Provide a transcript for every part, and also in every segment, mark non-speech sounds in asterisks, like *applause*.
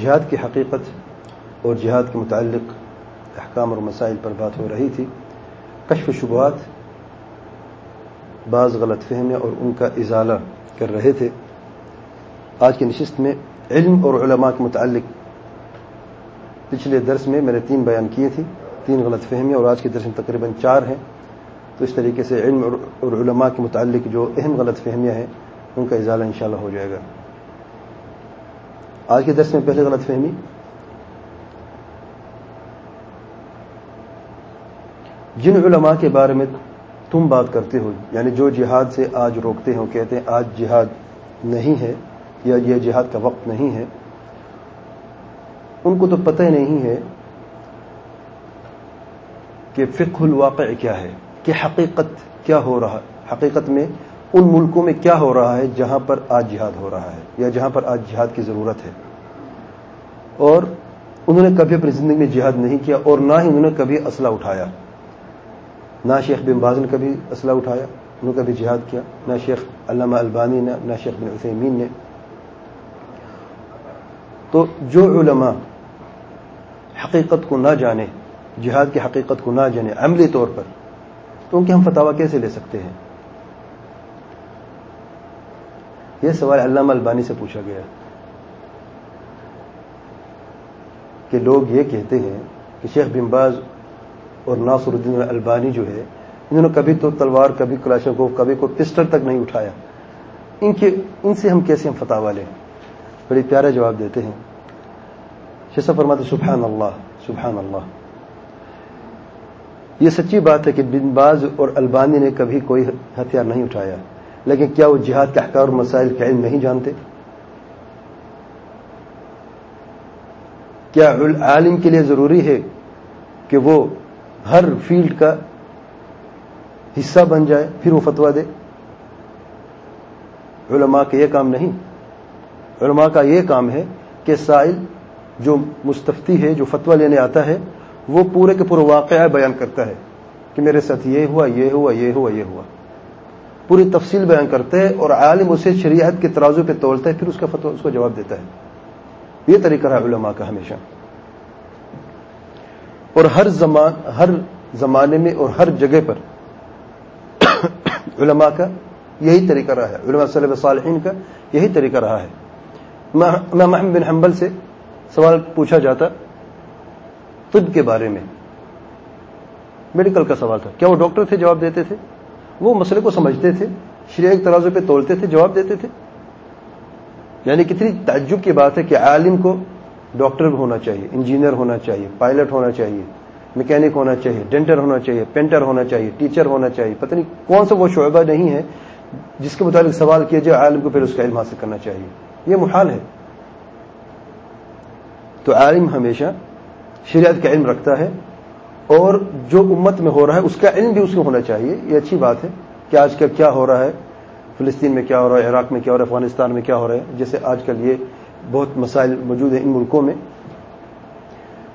جہاد کی حقیقت اور جہاد کے متعلق احکام اور مسائل پر بات ہو رہی تھی، کشف شبہات بعض غلط فہمیاں اور ان کا ازالہ کر رہے تھے۔ آج کی نشست میں علم اور علماء کے متعلق پچھلے درس میں میں نے تین بیان کیے تھے، تین غلط فہمیاں اور آج کے درس میں تقریباً چار ہیں۔ تو اس طریقے سے علم اور علماء کے متعلق جو اہم غلط فہمیاں ہیں، ان کا ازالہ انشاءاللہ ہو جائے گا۔ آج کے درس میں پہلے غلط فہمی؟ جن علماء کے بارے میں تم بات کرتے ہو یعنی جو جہاد سے آج روکتے ہو کہتے ہیں آج جہاد نہیں ہے یا یہ جہاد کا وقت نہیں ہے، ان کو تو پتہ نہیں ہے کہ فقہ الواقع کیا ہے، کہ حقیقت کیا ہو رہا، حقیقت میں ان ملکوں میں کیا ہو رہا ہے جہاں پر آج جہاد ہو رہا ہے یا جہاں پر آج جہاد کی ضرورت ہے؟ اور انہوں نے کبھی اپنی زندگی میں جہاد نہیں کیا اور نہ ہی انہوں نے کبھی اسلحہ اٹھایا۔ نہ شیخ بن باز نے کبھی اسلحہ اٹھایا، انہوں نے کبھی جہاد کیا۔ نہ شیخ علامہ البانی نے، نہ شیخ بن عثیمین نے۔ تو جو علماء حقیقت کو نہ جانے، جہاد کی حقیقت کو نہ جانے عملی طور پر، تو ان کے ہم فتوا کیسے لے سکتے ہیں؟ یہ سوال علامہ البانی سے پوچھا گیا کہ لوگ یہ کہتے ہیں کہ شیخ بمباز اور ناصر الدین البانی جو ہے، انہوں نے کبھی تو تلوار، کبھی کلاشوں کو، کبھی کوئی پسٹل تک نہیں اٹھایا۔ ان کے، ان سے ہم کیسے ہم فتح والے بڑی پیارے جواب دیتے ہیں۔ شیسا فرماتے سبحان اللہ سبحان اللہ یہ سچی بات ہے کہ بن باز اور البانی نے کبھی کوئی ہتھیار نہیں اٹھایا۔ لیکن کیا وہ جہاد کے احکار اور مسائل کا علم نہیں جانتے؟ کیا عالم کے لیے ضروری ہے کہ وہ ہر فیلڈ کا حصہ بن جائے پھر وہ فتوا دے؟ علماء کا یہ کام نہیں۔ علماء کا یہ کام ہے کہ سائل جو مستفتی ہے، جو فتوا لینے آتا ہے، وہ پورے کے پورے واقعہ بیان کرتا ہے کہ میرے ساتھ یہ ہوا یہ ہوا یہ ہوا یہ ہوا۔ پوری تفصیل بیان کرتے ہیں اور عالم اسے شریعت کے ترازو پہ تولتا ہے پھر اس کا فتو اس کو جواب دیتا ہے۔ یہ طریقہ رہا علماء کا ہمیشہ۔ اور ہر زمان، ہر زمانے میں اور ہر جگہ پر *coughs* علماء کا یہی طریقہ رہا ہے۔ علماء صلی صالحین کا یہی طریقہ رہا ہے۔ میں محمد بن حنبل سے سوال پوچھا جاتا طب کے بارے میں۔ میڈیکل کا سوال تھا۔ کیا وہ ڈاکٹر تھے؟ جواب دیتے تھے۔ وہ مسئلے کو سمجھتے تھے ایک ترازو پہ تولتے تھے، جواب دیتے تھے۔ یعنی کتنی تعجب کی بات ہے کہ عالم کو ڈاکٹر ہونا چاہیے، انجینئر ہونا چاہیے، پائلٹ ہونا چاہیے میکینک ہونا چاہیے، ڈینٹر ہونا چاہیے، پینٹر ہونا چاہیے، ٹیچر ہونا چاہیے۔ پتہ نہیں کون سا وہ شعبہ نہیں ہے جس کے مطابق سوال کیا جائے، عالم کو پھر اس کا علم حاصل کرنا چاہیے۔ یہ محال ہے۔ تو عالم ہمیشہ شریعت کا علم رکھتا ہے۔ اور جو امت میں ہو رہا ہے، اس کا علم بھی اس کو ہونا چاہیے، یہ اچھی بات ہے کہ آج کل کیا ہو رہا ہے، فلسطین میں کیا ہو رہا ہے، عراق میں کیا ہو رہا ہے، افغانستان میں کیا ہو رہا ہے، جیسے آج کل یہ بہت مسائل موجود ہیں ان ملکوں میں۔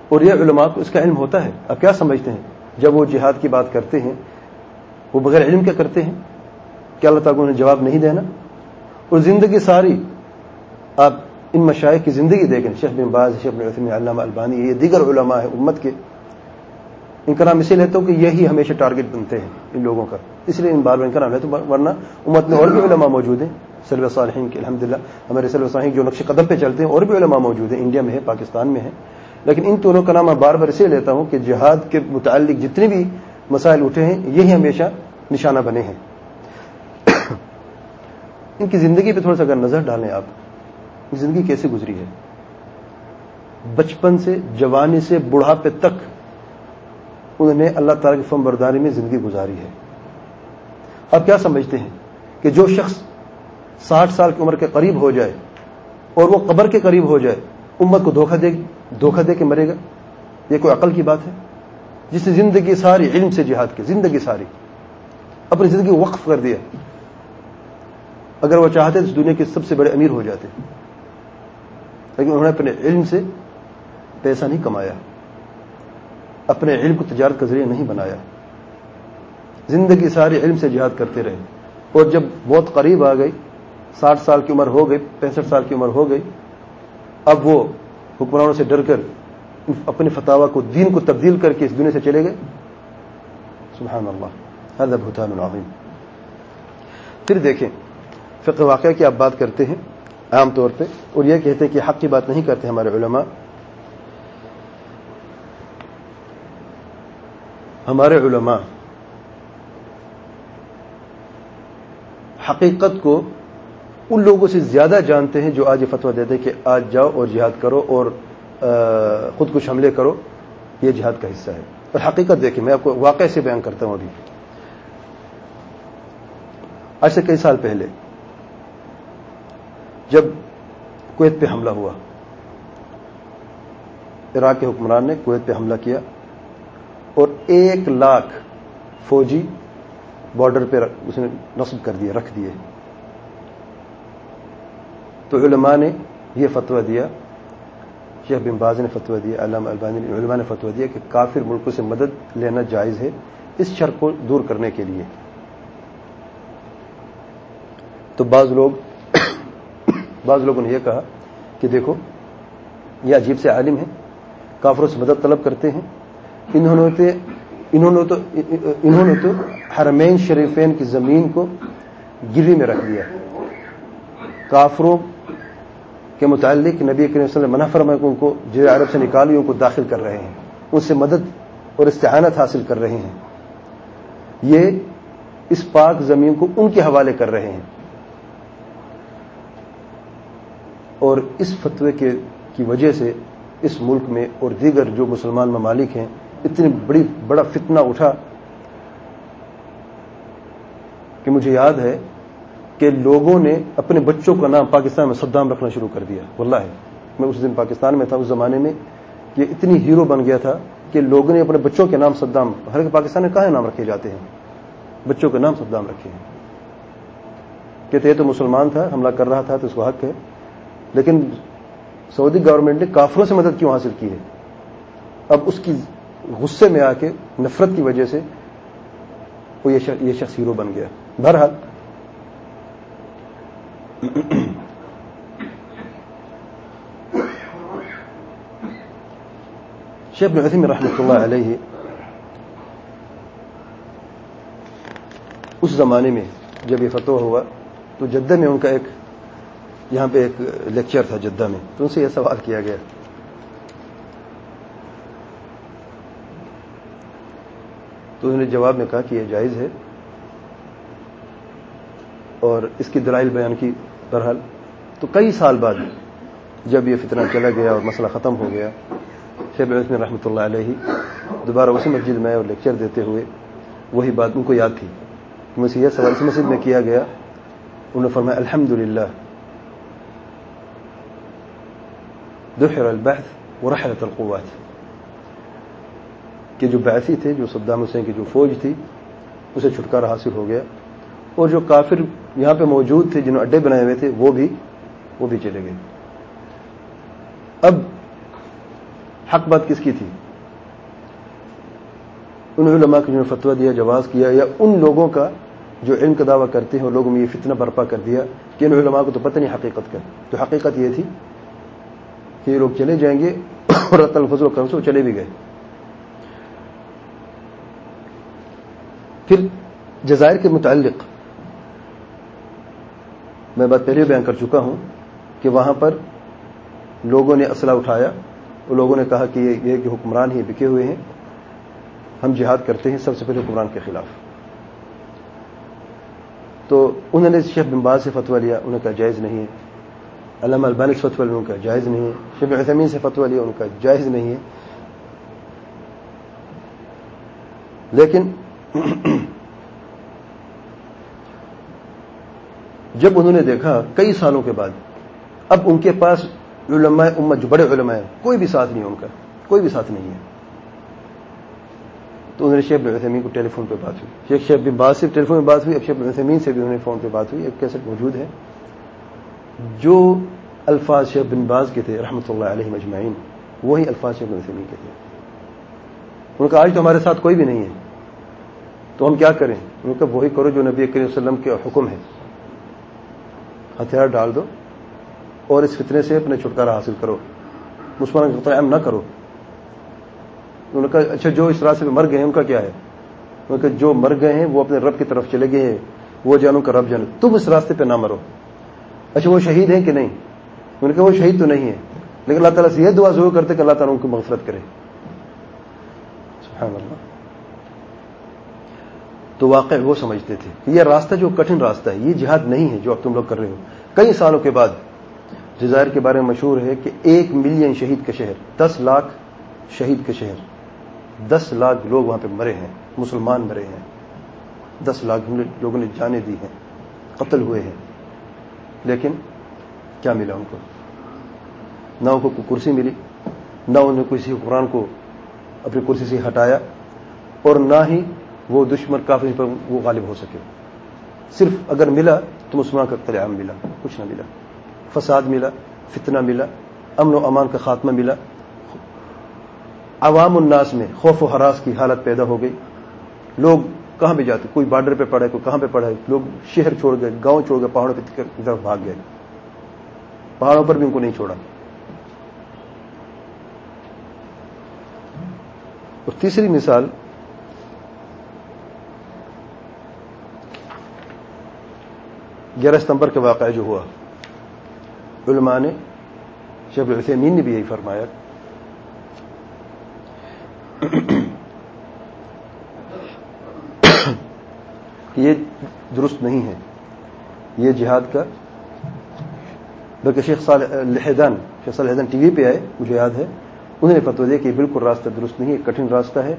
اور یہ علماء کو اس کا علم ہوتا ہے۔ اب کیا سمجھتے ہیں؟ جب وہ جہاد کی بات کرتے ہیں، وہ بغیر علم کیا کرتے ہیں؟ کیا اللہ تعالیٰ انہیں جواب نہیں دینا؟ اور زندگی ساری آپ ان مشاہد کی زندگی دیکھیں، شیخ بن باز، شیخ بن علامہ البانی، یہ دیگر علماء ہیں امت کے۔ ان کا نام اسی لیتا ہوں کہ یہی ہمیشہ ٹارگٹ بنتے ہیں ان لوگوں کا۔ اس لیے ان بار ان کا نام لیتا ہوں ورنہ امت میں اور بھی علماء موجود ہیں۔ سلو صالحین کے الحمد للہ ہمارے سلو صالحین جو نقش قدم پہ چلتے ہیں اور بھی علماء موجود ہیں، انڈیا میں ہے، پاکستان میں ہے۔ لیکن ان دونوں کا نام میں بار بار اسے لیتا ہوں کہ جہاد کے متعلق جتنے بھی مسائل اٹھے ہیں، یہی ہمیشہ نشانہ بنے ہیں۔ *coughs* ان کی زندگی پہ تھوڑا سا اگر نظر ڈالیں آپ، زندگی کیسے گزری ہے؟ بچپن سے، جوانی سے، بڑھاپے تک نے اللہ تعالی کی فم برداری میں زندگی گزاری ہے۔ اب کیا سمجھتے ہیں کہ جو شخص ساٹھ سال کی عمر کے قریب ہو جائے اور وہ قبر کے قریب ہو جائے، امت کو دھوکہ دے دھوکہ دے کے مرے گا؟ یہ کوئی عقل کی بات ہے؟ جس نے زندگی ساری علم سے جہاد کی، زندگی ساری اپنی زندگی وقف کر دیا۔ اگر وہ چاہتے تو دنیا کے سب سے بڑے امیر ہو جاتے، لیکن انہوں نے اپنے علم سے پیسہ نہیں کمایا۔ اپنے علم کو تجارت کا ذریعہ نہیں بنایا۔ زندگی ساری علم سے جہاد کرتے رہے۔ اور جب بہت قریب آ گئی، ساٹھ سال کی عمر ہو گئی، پینسٹھ سال کی عمر ہو گئی، اب وہ حکمرانوں سے ڈر کر اپنے فتوا کو، دین کو تبدیل کر کے اس دنیا سے چلے گئے۔ سبحان اللہ هذا بہتان العظیم پھر دیکھیں، فقہ واقعہ کی آپ بات کرتے ہیں، عام طور پہ، اور یہ کہتے ہیں کہ حق کی بات نہیں کرتے ہمارے علماء۔ ہمارے علماء حقیقت کو ان لوگوں سے زیادہ جانتے ہیں جو آج یہ فتویٰ دیتے کہ آج جاؤ اور جہاد کرو اور خود کچھ حملے کرو، یہ جہاد کا حصہ ہے۔ اور حقیقت دیکھیں، میں آپ کو واقع سے بیان کرتا ہوں ابھی۔ آج سے کئی سال پہلے جب کویت پہ حملہ ہوا، عراق کے حکمران نے کویت پہ حملہ کیا۔ اور ایک لاکھ فوجی بارڈر پہ اس نے نصب کر دیے، رکھ دیے۔ تو علماء نے یہ فتویٰ دیا، شیخ بن باز نے فتویٰ دیا، علامہ البانی علماء نے فتویٰ دیا کہ کافر ملکوں سے مدد لینا جائز ہے اس شر کو دور کرنے کے لیے۔ تو بعض لوگ بعض لوگوں نے یہ کہا کہ دیکھو، یہ عجیب سے عالم ہے، کافروں سے مدد طلب کرتے ہیں انہوں نے انہوں نے تو انہوں نے تو حرمین شریفین کی زمین کو گری میں رکھ دیا۔ کافروں کے متعلق نبی کریم صلی اللہ منع فرما ان کو جزیر عرب سے نکالی، ان کو داخل کر رہے ہیں۔ ان سے مدد اور استعانت حاصل کر رہے ہیں۔ یہ اس پاک زمین کو ان کے حوالے کر رہے ہیں۔ اور اس فتوے کے کی وجہ سے اس ملک میں اور دیگر جو مسلمان ممالک ہیں اتنی بڑی بڑا فتنہ اٹھا کہ مجھے یاد ہے کہ لوگوں نے اپنے بچوں کا نام پاکستان میں صدام رکھنا شروع کر دیا۔ واللہ ہے میں اس دن پاکستان میں تھا، اس زمانے میں کہ اتنی ہیرو بن گیا تھا کہ لوگوں نے اپنے بچوں کے نام صدام، ہر پاکستان میں کہاں نام رکھے جاتے ہیں؟ بچوں کے نام صدام رکھے ہیں۔ کہتے تو مسلمان تھا، حملہ کر رہا تھا تو اس کو حق ہے، لیکن سعودی گورنمنٹ نے کافروں سے مدد کیوں حاصل کی ہے؟ اب اس کی غصے میں آ کے، نفرت کی وجہ سے وہ یہ شخص ہیرو بن گیا۔ بہرحال، شیخ ابن عثیم رحمۃ اللہ علیہ اس زمانے میں جب یہ فتح ہوا، تو جدہ میں ان کا ایک یہاں پہ ایک لیکچر تھا جدہ میں، تو ان سے یہ سوال کیا گیا۔ تو انہوں نے جواب میں کہا کہ یہ جائز ہے اور اس کی دلائل بیان کی بہرحال تو کئی سال بعد جب یہ فتنہ چلا گیا اور مسئلہ ختم ہو گیا شیب میں رحمۃ اللہ علیہ دوبارہ اسی مسجد میں اور لیکچر دیتے ہوئے وہی بات ان کو یاد تھی۔ مجھ سے یہ سوال اس مسجد میں کیا گیا؟ انہوں نے فرمایا الحمد للہ دحر البحث ورحلت القوات۔ کہ جو بعثی تھے، جو صدام حسین کی جو فوج تھی، اسے چھٹکارا حاصل ہو گیا۔ اور جو کافر یہاں پہ موجود تھے، جنہوں اڈے بنائے ہوئے تھے، وہ بھی وہ بھی چلے گئے۔ اب حق بات کس کی تھی؟ ان علماء کو جنہوں نے فتویٰ دیا، جواز کیا، یا ان لوگوں کا جو علم کا دعویٰ کرتے ہیں، اور لوگوں میں یہ فتنہ برپا کر دیا کہ ان علماء کو تو پتہ نہیں حقیقت کا۔ تو حقیقت یہ تھی کہ یہ لوگ چلے جائیں گے، اور رت الفضل و کرم سے وہ چلے بھی گئے۔ پھر جزائر کے متعلق میں بات پہلے بیان کر چکا ہوں کہ وہاں پر لوگوں نے اسلحہ اٹھایا وہ لوگوں نے کہا کہ یہ کہ حکمران ہی بکے ہوئے ہیں۔ ہم جہاد کرتے ہیں سب سے پہلے حکمران کے خلاف۔ تو انہوں نے شیخ بمباز سے فتویٰ لیا، انہوں نے کہا جائز نہیں ہے۔ علامہ البانی سے فتویٰ لیا ان کا جائز نہیں ہے۔ شیخ عثمین سے فتویٰ لیا ان کا جائز نہیں ہے۔ لیکن جب انہوں نے دیکھا کئی سالوں کے بعد، اب ان کے پاس علماء امت جو بڑے علماء ہیں، کوئی بھی ساتھ نہیں ان کا، کوئی بھی ساتھ نہیں ہے۔ تو انہوں نے شیخ بن کو ٹیلی فون پہ بات ہوئی۔ شیخ شیخ بن باز سے ٹیلی فون پہ بات ہوئی، اب شیخ بن سے بھی انہوں نے فون پہ بات ہوئی۔ ایک کیسٹ موجود ہے۔ جو الفاظ شیخ بن باز کے تھے، رحمۃ اللہ علیہ مجمعین، وہی الفاظ شیخ بن کے تھے۔ ان کا آج تو ہمارے ساتھ کوئی بھی نہیں ہے۔ تو ہم کیا کریں؟ ان کا وہی کرو جو نبی کریم وسلم کے حکم ہے۔ ہتھیار ڈال دو اور اس فتنے سے اپنے چھٹکارا حاصل کرو۔ مسلمان کا قیام نہ کرو۔ انہوں نے کہا اچھا جو اس راستے میں مر گئے ہیں، ان کا کیا ہے؟ انہوں نے کہا، جو مر گئے ہیں، وہ اپنے رب کی طرف چلے گئے ہیں۔ وہ جانو کا رب جانو تم اس راستے پہ نہ مرو۔ اچھا وہ شہید ہیں کہ نہیں؟ انہوں نے کہا، وہ شہید تو نہیں ہے لیکن اللہ تعالیٰ سے یہ دعا ضرور کرتے کہ اللہ تعالیٰ ان کو مغفرت کرے۔ سبحان اللہ۔ تو واقع وہ سمجھتے تھے کہ یہ راستہ جو کٹھن راستہ ہے، یہ جہاد نہیں ہے جو اب تم لوگ کر رہے ہو۔ کئی سالوں کے بعد جزائر کے بارے میں مشہور ہے کہ ایک ملین شہید کا شہر، دس لاکھ شہید کا شہر۔ دس لاکھ لوگ وہاں پہ مرے ہیں، مسلمان مرے ہیں۔ دس لاکھ لوگوں نے جانے دی ہیں، قتل ہوئے ہیں۔ لیکن کیا ملا ان کو؟ نہ ان کو کوئی کرسی ملی، نہ انہوں نے کسی قرآن کو اپنی کرسی سے ہٹایا اور نہ ہی وہ دشمن کافی پر وہ غالب ہو سکے۔ صرف اگر ملا تو مسلمان کا قتل عام ملا، کچھ نہ ملا۔ فساد ملا، فتنہ ملا، امن و امان کا خاتمہ ملا۔ عوام الناس میں خوف و حراس کی حالت پیدا ہو گئی۔ لوگ کہاں بھی جاتے، کوئی بارڈر پہ پڑے کوئی کہاں پہ پڑے لوگ شہر چھوڑ گئے، گاؤں چھوڑ گئے، پہاڑوں پہ طرف بھاگ گئے۔ پہاڑوں پر بھی ان کو نہیں چھوڑا۔ اور تیسری مثال گیارہ ستمبر کا واقعہ جو ہوا، علماء نے شیخ الحسین نے بھی یہی فرمایا۔ یہ درست نہیں ہے۔ یہ جہاد کا، بلکہ شیخ صالحدان شیخ صالحدان ٹی وی پہ آئے، مجھے یاد ہے۔ انہوں نے فتو دیا کہ یہ بالکل راستہ درست نہیں ہے کٹھن راستہ ہے۔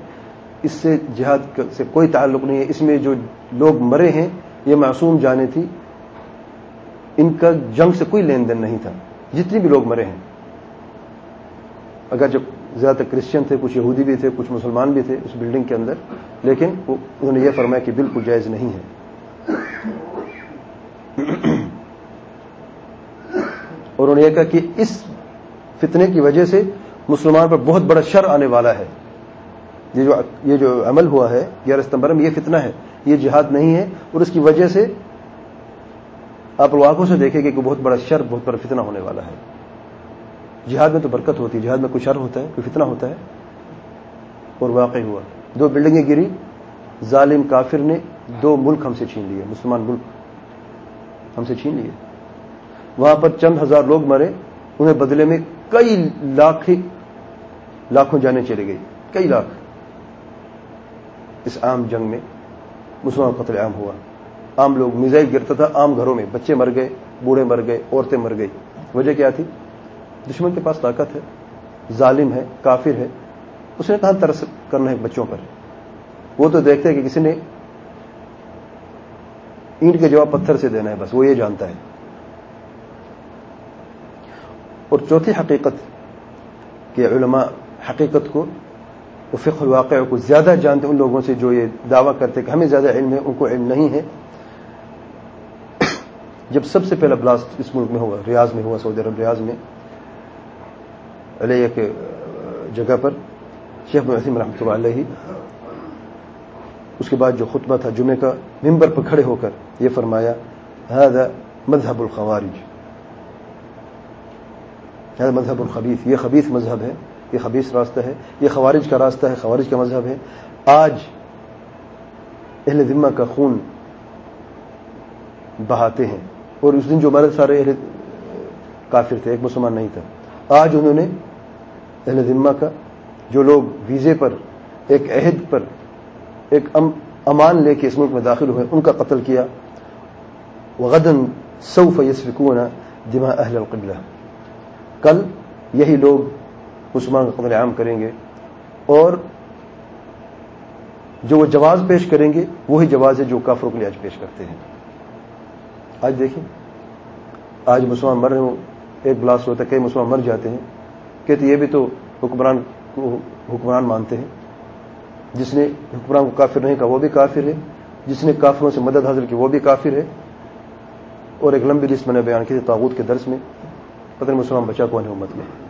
اس سے جہاد سے کوئی تعلق نہیں ہے۔ اس میں جو لوگ مرے ہیں، یہ معصوم جانے تھی ان کا جنگ سے کوئی لین دین نہیں تھا جتنے بھی لوگ مرے ہیں۔ اگر جب زیادہ تر کرسچن تھے، کچھ یہودی بھی تھے، کچھ مسلمان بھی تھے اس بلڈنگ کے اندر، لیکن انہوں نے یہ فرمایا کہ بالکل جائز نہیں ہے۔ اور انہوں نے یہ کہا کہ اس فتنے کی وجہ سے مسلمان پر بہت بڑا شر آنے والا ہے۔ یہ جو یہ جو عمل ہوا ہے، گیارہ ستمبر میں یہ فتنہ ہے، یہ جہاد نہیں ہے، اور اس کی وجہ سے آپ آنکھوں سے دیکھیں گے کہ بہت بڑا شر، بہت بڑا فتنہ ہونے والا ہے۔ جہاد میں تو برکت ہوتی ہے، جہاد میں کوئی شر ہوتا ہے، کوئی فتنہ ہوتا ہے۔ اور واقع ہوا۔ دو بلڈنگیں گری، ظالم کافر نے دو ملک ہم سے چھین لیے، مسلمان ملک ہم سے چھین لیے۔ وہاں پر چند ہزار لوگ مرے، انہیں بدلے میں کئی لاکھ لاکھوں جانے چلے گئی کئی لاکھ۔ اس عام جنگ میں مسلمان قتل عام ہوا۔ عام لوگ میزائل گرتا تھا، عام گھروں میں بچے مر گئے، بوڑھے مر گئے، عورتیں مر گئی وجہ کیا تھی؟ دشمن کے پاس طاقت ہے، ظالم ہے، کافر ہے۔ اس نے کہاں ترس کرنا ہے بچوں پر۔ وہ تو دیکھتے کہ کسی نے اینٹ کے جواب پتھر سے دینا ہے، بس وہ یہ جانتا ہے۔ اور چوتھی حقیقت کہ علماء حقیقت کو فقہ الواقع کو زیادہ جانتے ان لوگوں سے جو یہ دعویٰ کرتے کہ ہمیں زیادہ علم ہے، ان کو علم نہیں ہے۔ جب سب سے پہلا بلاسٹ اس ملک میں ہوا، ریاض میں ہوا، سعودی عرب ریاض میں، علیہ کے جگہ پر، شیخ محسم رحمۃ اللہ علیہ، اس کے بعد جو خطبہ تھا جمعے کا ممبر پر کھڑے ہو کر یہ فرمایا هذا مذہب الخوارج. هذا مذہب الخبیث. یہ خبیث مذہب ہے، یہ خبیث راستہ ہے، یہ خوارج کا راستہ ہے، خوارج کا مذہب ہے۔ آج اہل ذمہ کا خون بہاتے ہیں۔ اور اس دن جو مرد سارے اہل کافر تھے، ایک مسلمان نہیں تھا۔ آج انہوں نے اہل ذمہ کا جو لوگ ویزے پر، ایک عہد پر، ایک امان لے کے اس ملک میں داخل ہوئے، ان کا قتل کیا۔ وغدن سوف یسفکون دماء اہل القبلہ۔ کل یہی لوگ مسلمان کا قتل عام کریں گے اور جو وہ جواز پیش کریں گے، وہی جواز ہے جو کافروں کے لیے آج پیش کرتے ہیں۔ آج دیکھیں، آج مسلمان مر رہے ہوں، ایک بلاسٹ ہوتا ہے، کئی مسلمان مر جاتے ہیں۔ کہتے یہ بھی تو حکمران کو حکمران مانتے ہیں۔ جس نے حکمران کو کافر نہیں کہا، وہ بھی کافر ہے۔ جس نے کافروں سے مدد حاصل کی، وہ بھی کافر ہے۔ اور ایک لمبی لسٹ میں نے بیان کی تھی تاغوت کے درس میں۔ پتہ نہیں مسلمان بچا کون ہے امت میں۔